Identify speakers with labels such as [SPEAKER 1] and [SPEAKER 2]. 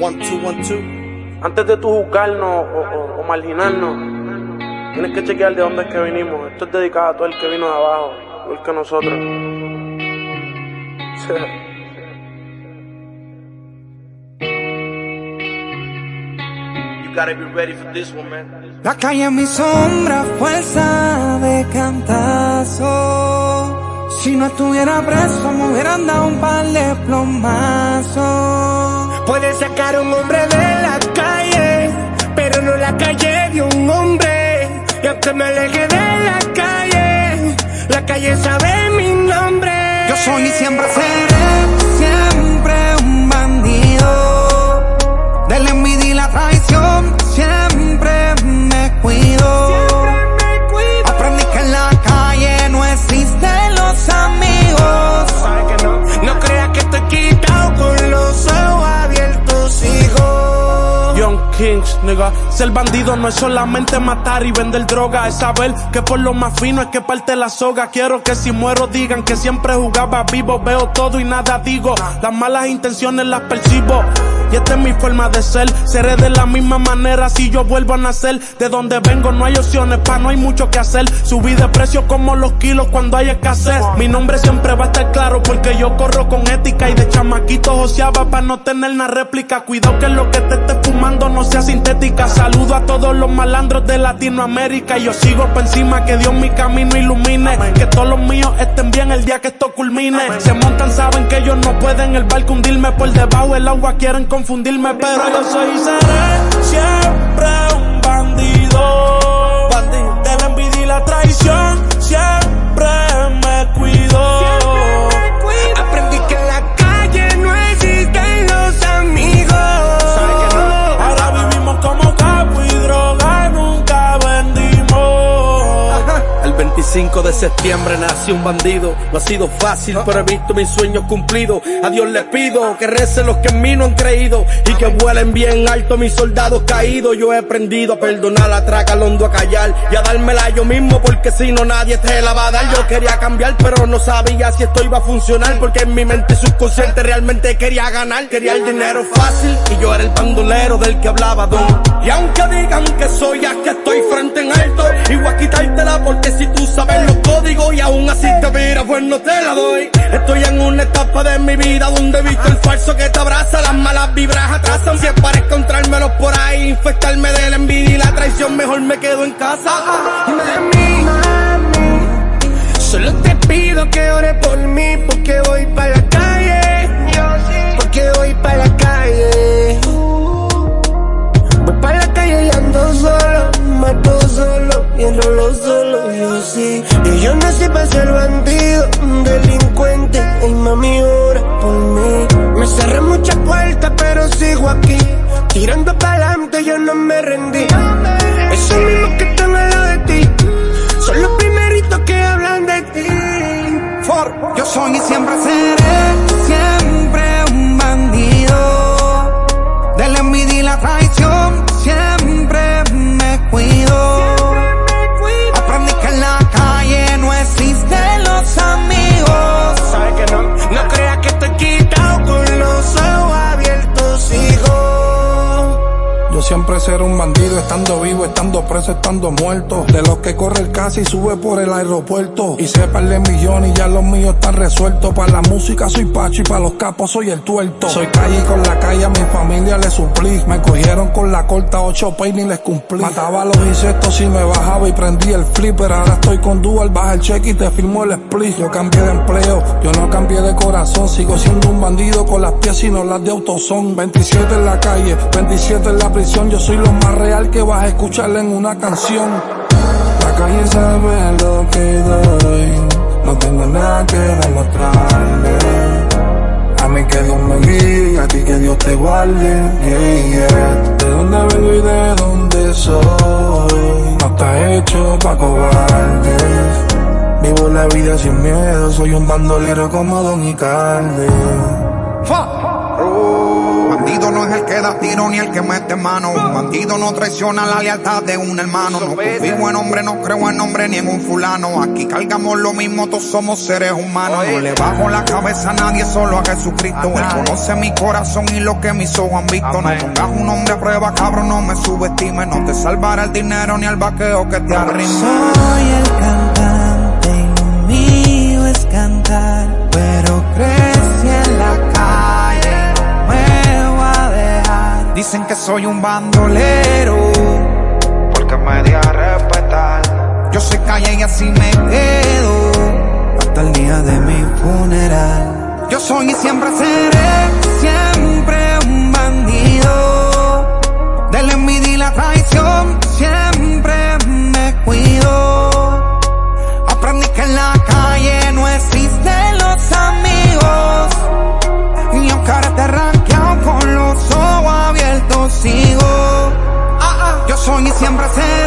[SPEAKER 1] One, two, one, two. Antes de tú juzgarnos o, o- o marginarnos, tienes que chequear de dónde es que vinimos. Esto es dedicado a todo el que vino de abajo, igual que nosotros. you gotta be ready for this one, man.
[SPEAKER 2] La calle es mi sombra, fuerza de cantazo. Si no estuviera preso, me hubieran dado un par de plomazos.
[SPEAKER 3] Puedes sacar un hombre de la calle, pero no la calle de un hombre. Y aunque me aleje de la calle, la calle sabe mi nombre.
[SPEAKER 2] Yo soy y siempre seré, siempre un bandido. De la envidia y la traición, siempre
[SPEAKER 1] Kings, nigga. Ser bandido no es solamente matar y vender droga, es saber que por lo más fino es que parte la soga. Quiero que si muero digan que siempre jugaba vivo. Veo todo y nada digo. Las malas intenciones las percibo. Y esta es mi forma de ser. Seré de la misma manera si yo vuelvo a nacer. De donde vengo no hay opciones, pa' no hay mucho que hacer. Subí de precio como los kilos cuando hay escasez. Mi nombre siempre va a estar claro porque yo corro con ética y de chamaquito joseaba pa' no tener una réplica. Cuidado que lo que te esté fumando no sea sintética. Saludo a todos los malandros de Latinoamérica y yo sigo por encima que Dios mi camino ilumine. Que todos los míos estén bien el día que esto culmine. Se montan, saben que ellos no pueden el barco hundirme por debajo del agua, quieren confundirme, pero yo soy y seré siempre un bandido.
[SPEAKER 4] 25 de septiembre nació un bandido. No ha sido fácil, pero he visto mis sueños cumplidos. A Dios le pido que recen los que en mí no han creído. Y que vuelen bien alto mis soldados caídos. Yo he aprendido a perdonar, a tragar hondo, a callar. Y a dármela yo mismo, porque si no nadie te la va a dar. Yo quería cambiar, pero no sabía si esto iba a funcionar. Porque en mi mente subconsciente realmente quería ganar. Quería el dinero fácil. Y yo era el bandolero del que hablaba Don. Y aunque digan que soy, ya que estoy frente en alto. Voy a quitártela porque si tú sabes los códigos y aún así te miras, pues no te la doy. Estoy en una etapa de mi vida donde he visto el falso que te abraza, las malas vibras atrasan. Si es para encontrármelos por ahí, infectarme de la envidia y la traición, mejor me quedo en casa.
[SPEAKER 3] Mami, mami, solo te pido que ore por mí porque voy para la calle. Porque voy para la calle. Voy para la calle y ando solo, mato solo y enrolo solo, yo sí. Tirando para adelante, yo no me rendí. Esos mismos que están al lado de ti son los primeritos que hablan de ti.
[SPEAKER 2] Yo soy y siempre seré, siempre un bandido. De la envidia y la traición, siempre
[SPEAKER 5] seré un bandido, estando vivo, estando preso, estando muerto. De los que corre el casi y sube por el aeropuerto. Y par de millones y ya los míos están resueltos. Para la música soy Pacho y para los capos soy el tuerto. Soy calle y con la calle a mi familia le suplí. Me cogieron con la corta ocho peines y les cumplí. Mataba a los insectos y me bajaba y prendí el flipper. Ahora estoy con dual, baja el cheque y te firmo el split. Yo cambié de empleo, yo no cambié de corazón. Sigo siendo un bandido con las piezas y no las de autosón. 27 en la calle, 27 en la prisión. Yo soy lo más real que vas a escucharle en una canción. La calle sabe lo que doy. No tengo nada que demostrarle. A mí que Dios me guíe a ti que Dios te guarde. Yeah, yeah. De dónde vengo y de dónde soy. No está hecho pa' cobardes. Vivo la vida sin miedo. Soy un bandolero como Don Icardi.
[SPEAKER 6] Bandido
[SPEAKER 2] no es el que da tiro ni el que mete mano. Un bandido no traiciona la lealtad de un hermano. No confío en hombre, no creo en hombre ni en un fulano. Aquí cargamos lo mismo, todos somos seres humanos. No le bajo la cabeza a nadie, solo a Jesucristo. Él conoce mi corazón y lo que mis ojos han visto. No pongas un hombre a prueba, cabrón, no me subestimes. No te salvará el dinero ni el vaqueo que te arrime.
[SPEAKER 6] Soy el cantante y lo mío es cantar,
[SPEAKER 2] dicen que soy un bandolero. Porque me di a respetar. Yo soy calle y así me quedo.
[SPEAKER 6] Hasta el día de mi funeral.
[SPEAKER 2] Yo soy y siempre seré, siempre. siempre se